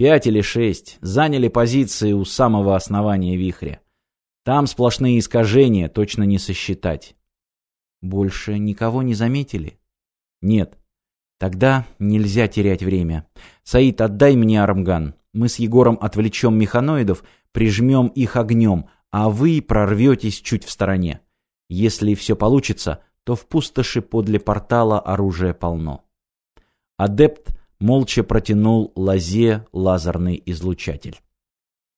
Пять или шесть. Заняли позиции у самого основания вихря. Там сплошные искажения, точно не сосчитать. Больше никого не заметили? Нет. Тогда нельзя терять время. Саид, отдай мне армган. Мы с Егором отвлечем механоидов, прижмем их огнем, а вы прорветесь чуть в стороне. Если все получится, то в пустоши подле портала оружия полно. Адепт молча протянул лазе лазерный излучатель.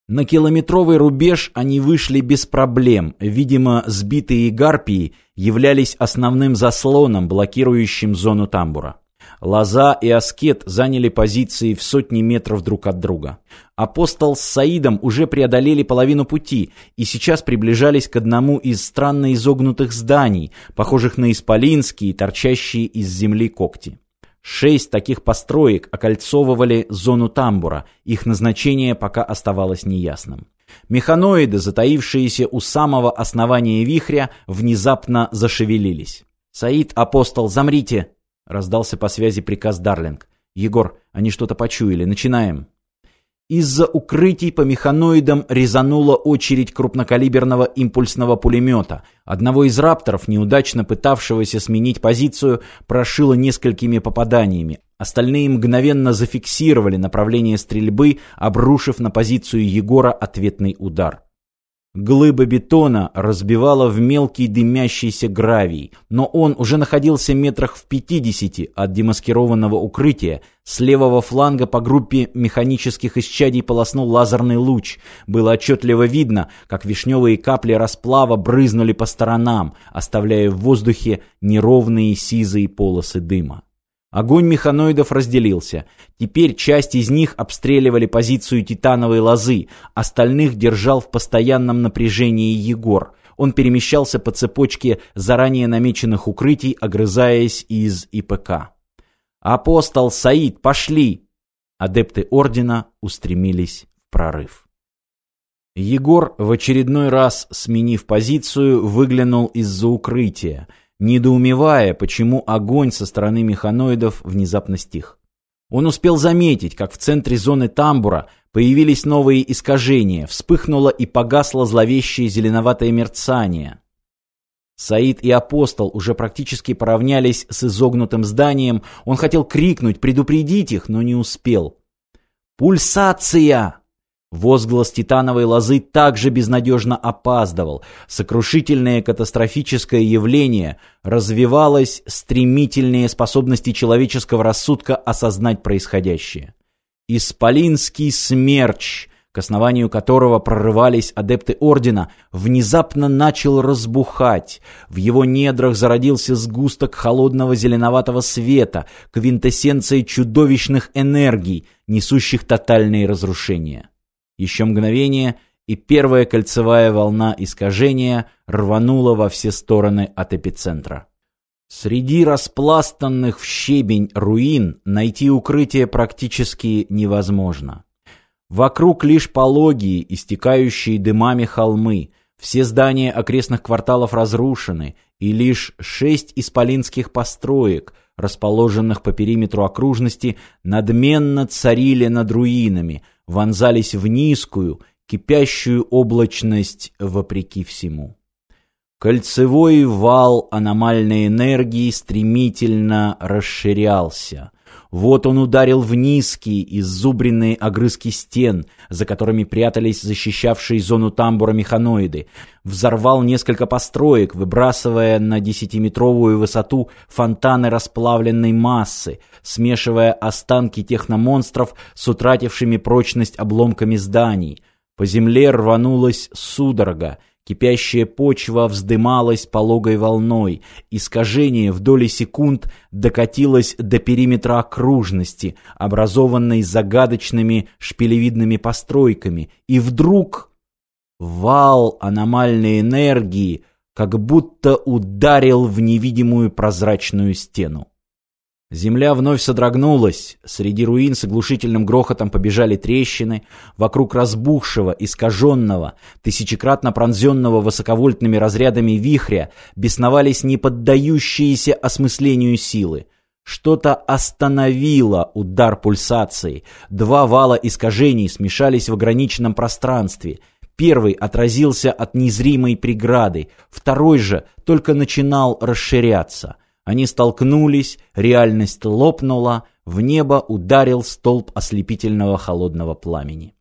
На километровый рубеж они вышли без проблем. Видимо, сбитые гарпии являлись основным заслоном, блокирующим зону тамбура. Лоза и Аскет заняли позиции в сотни метров друг от друга. Апостол с Саидом уже преодолели половину пути и сейчас приближались к одному из странно изогнутых зданий, похожих на исполинские, торчащие из земли когти. Шесть таких построек окольцовывали зону тамбура, их назначение пока оставалось неясным. Механоиды, затаившиеся у самого основания вихря, внезапно зашевелились. «Саид, апостол, замрите!» — раздался по связи приказ Дарлинг. «Егор, они что-то почуяли. Начинаем». Из-за укрытий по механоидам резанула очередь крупнокалиберного импульсного пулемета. Одного из рапторов, неудачно пытавшегося сменить позицию, прошило несколькими попаданиями. Остальные мгновенно зафиксировали направление стрельбы, обрушив на позицию Егора ответный удар. Глыба бетона разбивала в мелкий дымящийся гравий, но он уже находился метрах в пятидесяти от демаскированного укрытия. С левого фланга по группе механических исчадий полоснул лазерный луч. Было отчетливо видно, как вишневые капли расплава брызнули по сторонам, оставляя в воздухе неровные сизые полосы дыма. Огонь механоидов разделился. Теперь часть из них обстреливали позицию титановой лозы, остальных держал в постоянном напряжении Егор. Он перемещался по цепочке заранее намеченных укрытий, огрызаясь из ИПК. «Апостол, Саид, пошли!» Адепты Ордена устремились в прорыв. Егор, в очередной раз сменив позицию, выглянул из-за укрытия – недоумевая, почему огонь со стороны механоидов внезапно стих. Он успел заметить, как в центре зоны тамбура появились новые искажения, вспыхнуло и погасло зловещее зеленоватое мерцание. Саид и Апостол уже практически поравнялись с изогнутым зданием. Он хотел крикнуть, предупредить их, но не успел. «Пульсация!» Возглас титановой лозы также безнадежно опаздывал. Сокрушительное катастрофическое явление развивалось стремительнее способности человеческого рассудка осознать происходящее. Исполинский смерч, к основанию которого прорывались адепты Ордена, внезапно начал разбухать. В его недрах зародился сгусток холодного зеленоватого света, квинтэссенция чудовищных энергий, несущих тотальные разрушения. Еще мгновение, и первая кольцевая волна искажения рванула во все стороны от эпицентра. Среди распластанных в щебень руин найти укрытие практически невозможно. Вокруг лишь пологие, истекающие дымами холмы, все здания окрестных кварталов разрушены, и лишь шесть исполинских построек, расположенных по периметру окружности, надменно царили над руинами, вонзались в низкую, кипящую облачность вопреки всему. Кольцевой вал аномальной энергии стремительно расширялся. Вот он ударил в низкие, иззубренные огрызки стен, за которыми прятались защищавшие зону тамбура механоиды. Взорвал несколько построек, выбрасывая на десятиметровую высоту фонтаны расплавленной массы, смешивая останки техномонстров с утратившими прочность обломками зданий. По земле рванулась судорога, Кипящая почва вздымалась пологой волной, искажение в доли секунд докатилось до периметра окружности, образованной загадочными шпилевидными постройками, и вдруг вал аномальной энергии как будто ударил в невидимую прозрачную стену. Земля вновь содрогнулась, среди руин с оглушительным грохотом побежали трещины, вокруг разбухшего, искаженного, тысячекратно пронзенного высоковольтными разрядами вихря бесновались неподдающиеся осмыслению силы. Что-то остановило удар пульсации. Два вала искажений смешались в ограниченном пространстве. Первый отразился от незримой преграды, второй же только начинал расширяться. Они столкнулись, реальность лопнула, в небо ударил столб ослепительного холодного пламени.